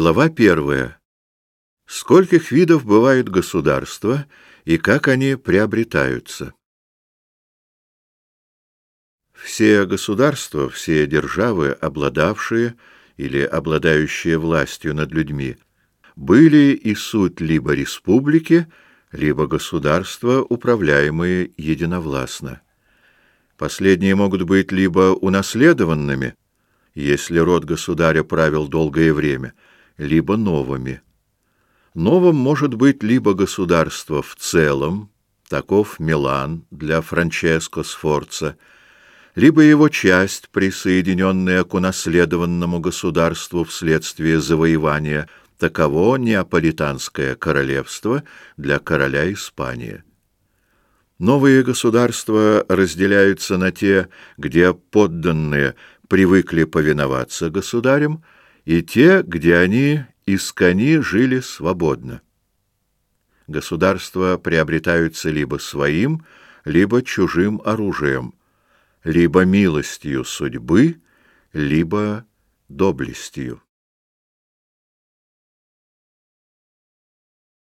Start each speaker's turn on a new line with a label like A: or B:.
A: Глава первая. Скольких видов бывают государства и как они приобретаются? Все государства, все державы, обладавшие или обладающие властью над людьми, были и суть либо республики, либо государства, управляемые единовластно. Последние могут быть либо унаследованными, если род государя правил долгое время, либо новыми. Новым может быть либо государство в целом, таков Милан для Франческо Сфорца, либо его часть, присоединенная к унаследованному государству вследствие завоевания, таково Неаполитанское королевство для короля Испании. Новые государства разделяются на те, где подданные привыкли повиноваться государям, и те, где они искони жили свободно. Государства приобретаются либо своим, либо чужим оружием, либо милостью судьбы, либо доблестью.